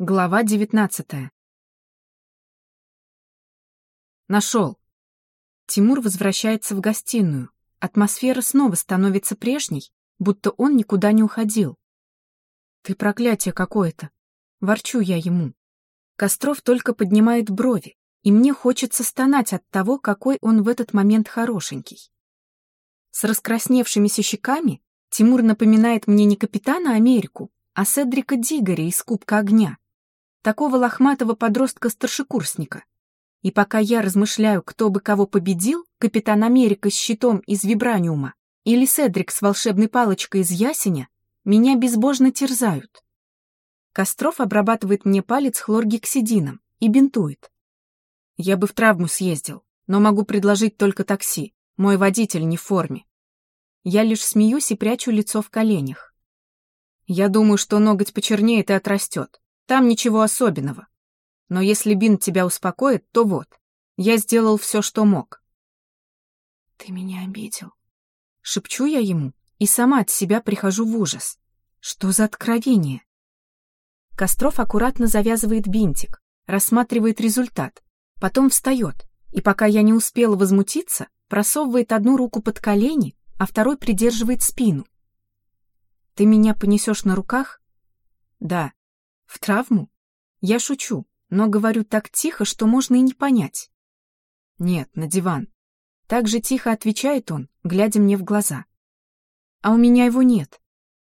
Глава девятнадцатая. Нашел. Тимур возвращается в гостиную. Атмосфера снова становится прежней, будто он никуда не уходил. Ты проклятие какое-то. Ворчу я ему. Костров только поднимает брови, и мне хочется стонать от того, какой он в этот момент хорошенький. С раскрасневшимися щеками Тимур напоминает мне не капитана Америку, а Седрика Дигоря из Кубка Огня такого лохматого подростка-старшекурсника. И пока я размышляю, кто бы кого победил, Капитан Америка с щитом из вибраниума или Седрик с волшебной палочкой из ясеня, меня безбожно терзают. Костров обрабатывает мне палец хлоргексидином и бинтует. Я бы в травму съездил, но могу предложить только такси. Мой водитель не в форме. Я лишь смеюсь и прячу лицо в коленях. Я думаю, что ноготь почернеет и отрастет. Там ничего особенного. Но если бинт тебя успокоит, то вот. Я сделал все, что мог. Ты меня обидел. Шепчу я ему и сама от себя прихожу в ужас. Что за откровение? Костров аккуратно завязывает бинтик, рассматривает результат, потом встает, и пока я не успела возмутиться, просовывает одну руку под колени, а второй придерживает спину. Ты меня понесешь на руках? Да. В травму? Я шучу, но говорю так тихо, что можно и не понять. Нет, на диван. Так же тихо отвечает он, глядя мне в глаза. А у меня его нет.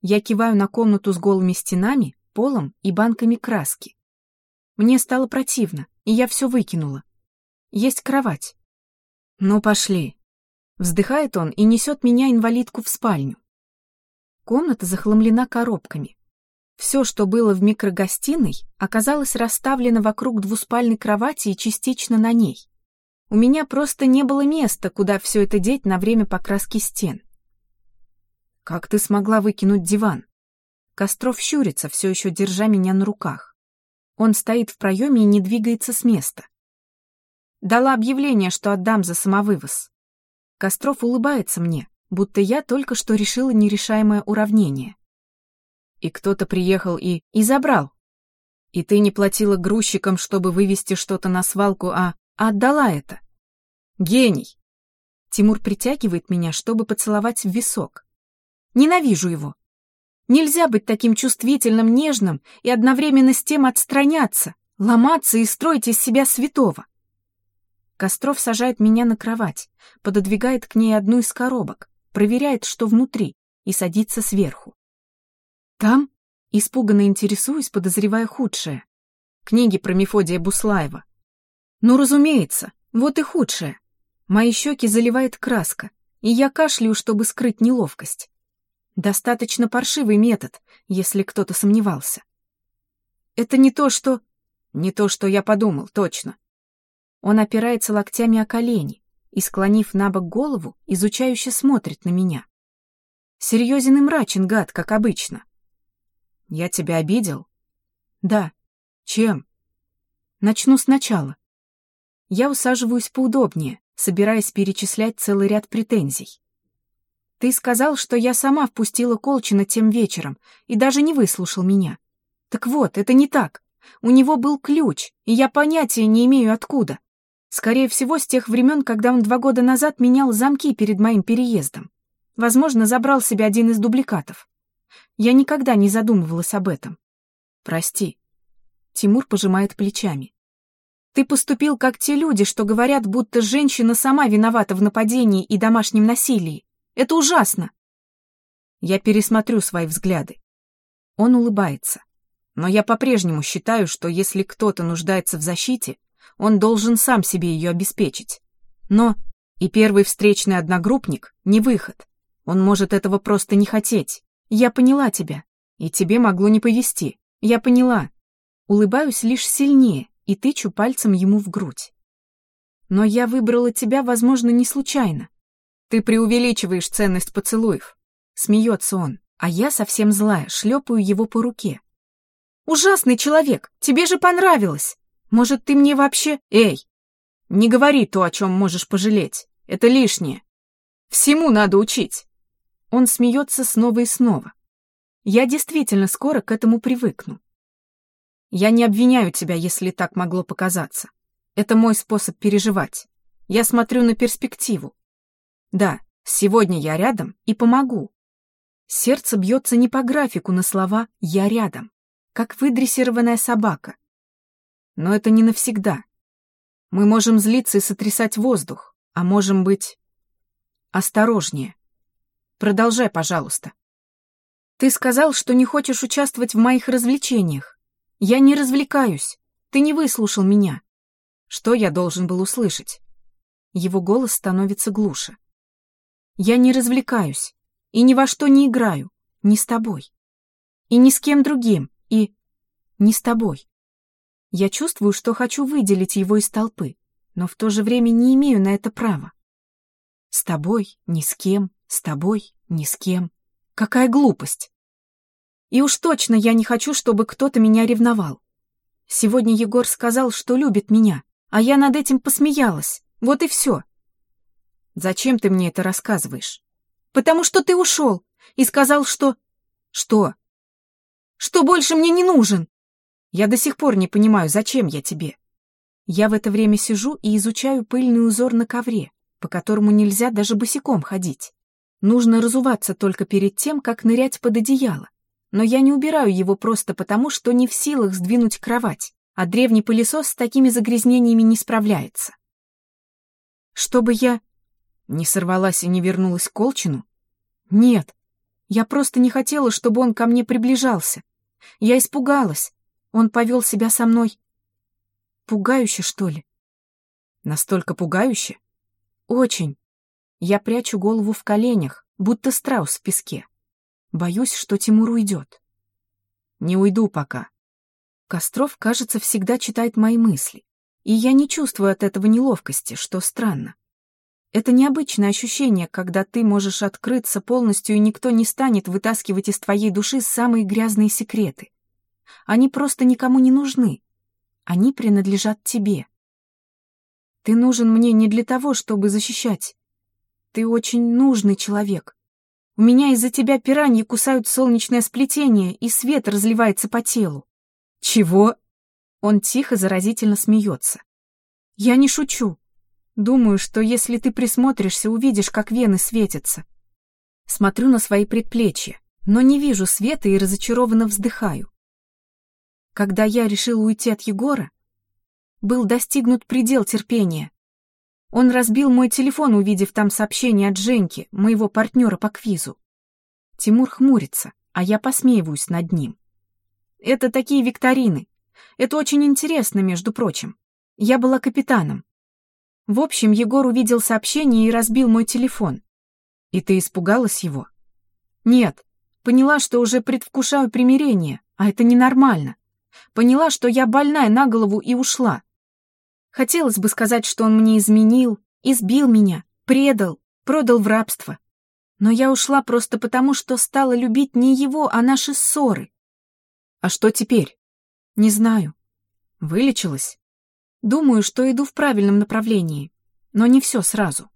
Я киваю на комнату с голыми стенами, полом и банками краски. Мне стало противно, и я все выкинула. Есть кровать. Ну, пошли. Вздыхает он и несет меня инвалидку в спальню. Комната захламлена коробками. Все, что было в микрогостиной, оказалось расставлено вокруг двуспальной кровати и частично на ней. У меня просто не было места, куда все это деть на время покраски стен. «Как ты смогла выкинуть диван?» Костров щурится, все еще держа меня на руках. Он стоит в проеме и не двигается с места. Дала объявление, что отдам за самовывоз. Костров улыбается мне, будто я только что решила нерешаемое уравнение и кто-то приехал и... и забрал. И ты не платила грузчикам, чтобы вывести что-то на свалку, а... а отдала это. Гений. Тимур притягивает меня, чтобы поцеловать в висок. Ненавижу его. Нельзя быть таким чувствительным, нежным и одновременно с тем отстраняться, ломаться и строить из себя святого. Костров сажает меня на кровать, пододвигает к ней одну из коробок, проверяет, что внутри, и садится сверху. Там? Испуганно интересуюсь, подозревая худшее. Книги про Мефодия Буслаева. Ну, разумеется, вот и худшее. Мои щеки заливает краска, и я кашляю, чтобы скрыть неловкость. Достаточно паршивый метод, если кто-то сомневался. Это не то, что... Не то, что я подумал, точно. Он опирается локтями о колени и, склонив на бок голову, изучающе смотрит на меня. Серьезен и мрачен гад, как обычно. Я тебя обидел? Да. Чем? Начну сначала. Я усаживаюсь поудобнее, собираясь перечислять целый ряд претензий. Ты сказал, что я сама впустила Колчина тем вечером и даже не выслушал меня. Так вот, это не так. У него был ключ, и я понятия не имею откуда. Скорее всего, с тех времен, когда он два года назад менял замки перед моим переездом. Возможно, забрал себе один из дубликатов. Я никогда не задумывалась об этом. Прости. Тимур пожимает плечами. Ты поступил как те люди, что говорят, будто женщина сама виновата в нападении и домашнем насилии. Это ужасно. Я пересмотрю свои взгляды. Он улыбается. Но я по-прежнему считаю, что если кто-то нуждается в защите, он должен сам себе ее обеспечить. Но и первый встречный одногруппник — не выход. Он может этого просто не хотеть. Я поняла тебя, и тебе могло не повезти. Я поняла. Улыбаюсь лишь сильнее и тычу пальцем ему в грудь. Но я выбрала тебя, возможно, не случайно. Ты преувеличиваешь ценность поцелуев. Смеется он, а я совсем злая, шлепаю его по руке. Ужасный человек, тебе же понравилось. Может, ты мне вообще... Эй, не говори то, о чем можешь пожалеть. Это лишнее. Всему надо учить. Он смеется снова и снова. Я действительно скоро к этому привыкну. Я не обвиняю тебя, если так могло показаться. Это мой способ переживать. Я смотрю на перспективу. Да, сегодня я рядом и помогу. Сердце бьется не по графику на слова «я рядом», как выдрессированная собака. Но это не навсегда. Мы можем злиться и сотрясать воздух, а можем быть... Осторожнее. Продолжай, пожалуйста. Ты сказал, что не хочешь участвовать в моих развлечениях. Я не развлекаюсь. Ты не выслушал меня. Что я должен был услышать? Его голос становится глуше. Я не развлекаюсь и ни во что не играю, ни с тобой. И ни с кем другим, и не с тобой. Я чувствую, что хочу выделить его из толпы, но в то же время не имею на это права. С тобой, ни с кем, с тобой, ни с кем. Какая глупость! И уж точно я не хочу, чтобы кто-то меня ревновал. Сегодня Егор сказал, что любит меня, а я над этим посмеялась. Вот и все. Зачем ты мне это рассказываешь? Потому что ты ушел и сказал, что... Что? Что больше мне не нужен. Я до сих пор не понимаю, зачем я тебе. Я в это время сижу и изучаю пыльный узор на ковре, по которому нельзя даже босиком ходить. Нужно разуваться только перед тем, как нырять под одеяло. Но я не убираю его просто потому, что не в силах сдвинуть кровать, а древний пылесос с такими загрязнениями не справляется. Чтобы я не сорвалась и не вернулась к Колчину? Нет, я просто не хотела, чтобы он ко мне приближался. Я испугалась. Он повел себя со мной. Пугающе, что ли? Настолько пугающе? Очень. Я прячу голову в коленях, будто страус в песке. Боюсь, что Тимур уйдет. Не уйду пока. Костров, кажется, всегда читает мои мысли. И я не чувствую от этого неловкости, что странно. Это необычное ощущение, когда ты можешь открыться полностью, и никто не станет вытаскивать из твоей души самые грязные секреты. Они просто никому не нужны. Они принадлежат тебе. Ты нужен мне не для того, чтобы защищать. Ты очень нужный человек. У меня из-за тебя пираньи кусают солнечное сплетение, и свет разливается по телу. Чего? Он тихо, заразительно смеется. Я не шучу. Думаю, что если ты присмотришься, увидишь, как вены светятся. Смотрю на свои предплечья, но не вижу света и разочарованно вздыхаю. Когда я решил уйти от Егора, был достигнут предел терпения. Он разбил мой телефон, увидев там сообщение от Женьки, моего партнера по квизу. Тимур хмурится, а я посмеиваюсь над ним. Это такие викторины. Это очень интересно, между прочим. Я была капитаном. В общем, Егор увидел сообщение и разбил мой телефон. И ты испугалась его? Нет. Поняла, что уже предвкушаю примирение, а это ненормально. Поняла, что я больная на голову и ушла. Хотелось бы сказать, что он мне изменил, избил меня, предал, продал в рабство. Но я ушла просто потому, что стала любить не его, а наши ссоры. А что теперь? Не знаю. Вылечилась? Думаю, что иду в правильном направлении, но не все сразу.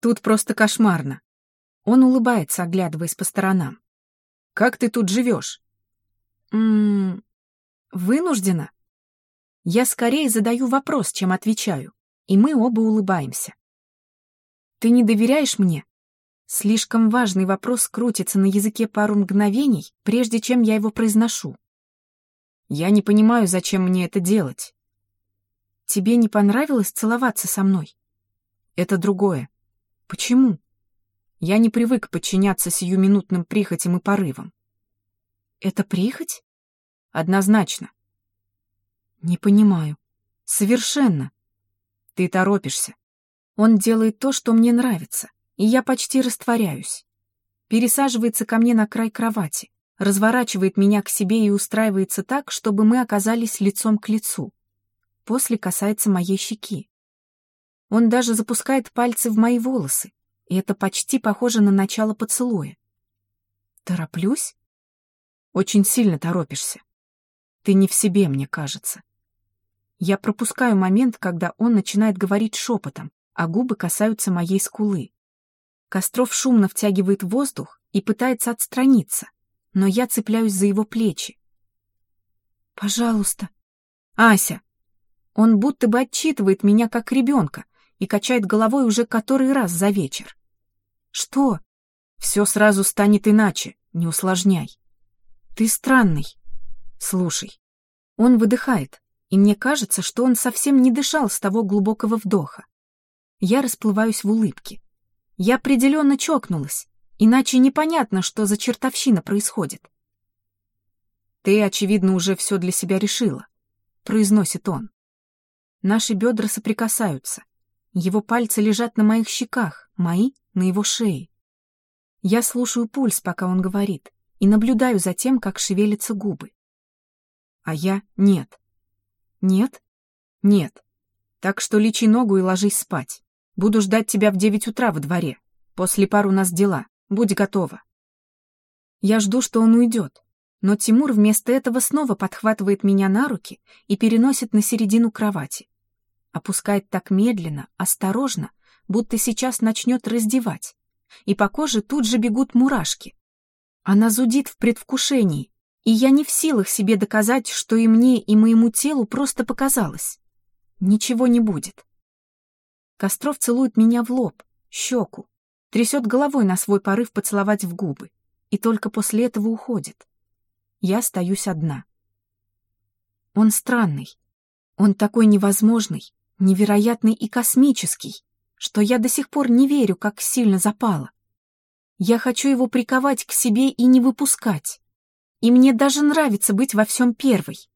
Тут просто кошмарно. Он улыбается, оглядываясь по сторонам. Как ты тут живешь? Ммм, вынуждена. Я скорее задаю вопрос, чем отвечаю, и мы оба улыбаемся. Ты не доверяешь мне? Слишком важный вопрос крутится на языке пару мгновений, прежде чем я его произношу. Я не понимаю, зачем мне это делать. Тебе не понравилось целоваться со мной? Это другое. Почему? Я не привык подчиняться сиюминутным прихотям и порывам. Это прихоть? Однозначно. Не понимаю. Совершенно. Ты торопишься. Он делает то, что мне нравится, и я почти растворяюсь. Пересаживается ко мне на край кровати, разворачивает меня к себе и устраивается так, чтобы мы оказались лицом к лицу после касается моей щеки. Он даже запускает пальцы в мои волосы, и это почти похоже на начало поцелуя. Тороплюсь? Очень сильно торопишься. Ты не в себе, мне кажется. Я пропускаю момент, когда он начинает говорить шепотом, а губы касаются моей скулы. Костров шумно втягивает воздух и пытается отстраниться, но я цепляюсь за его плечи. Пожалуйста. Ася. Он будто бы отчитывает меня как ребенка и качает головой уже который раз за вечер. Что? Все сразу станет иначе, не усложняй. Ты странный. Слушай. Он выдыхает, и мне кажется, что он совсем не дышал с того глубокого вдоха. Я расплываюсь в улыбке. Я определенно чокнулась, иначе непонятно, что за чертовщина происходит. «Ты, очевидно, уже все для себя решила», — произносит он. Наши бедра соприкасаются. Его пальцы лежат на моих щеках, мои — на его шее. Я слушаю пульс, пока он говорит, и наблюдаю за тем, как шевелятся губы. А я — нет. Нет? Нет. Так что лечи ногу и ложись спать. Буду ждать тебя в девять утра во дворе. После пар у нас дела. Будь готова. Я жду, что он уйдет, но Тимур вместо этого снова подхватывает меня на руки и переносит на середину кровати. Опускает так медленно, осторожно, будто сейчас начнет раздевать. И по коже тут же бегут мурашки. Она зудит в предвкушении, и я не в силах себе доказать, что и мне, и моему телу просто показалось. Ничего не будет. Костров целует меня в лоб, щеку, трясет головой на свой порыв поцеловать в губы, и только после этого уходит я остаюсь одна. Он странный. Он такой невозможный, невероятный и космический, что я до сих пор не верю, как сильно запала. Я хочу его приковать к себе и не выпускать. И мне даже нравится быть во всем первой.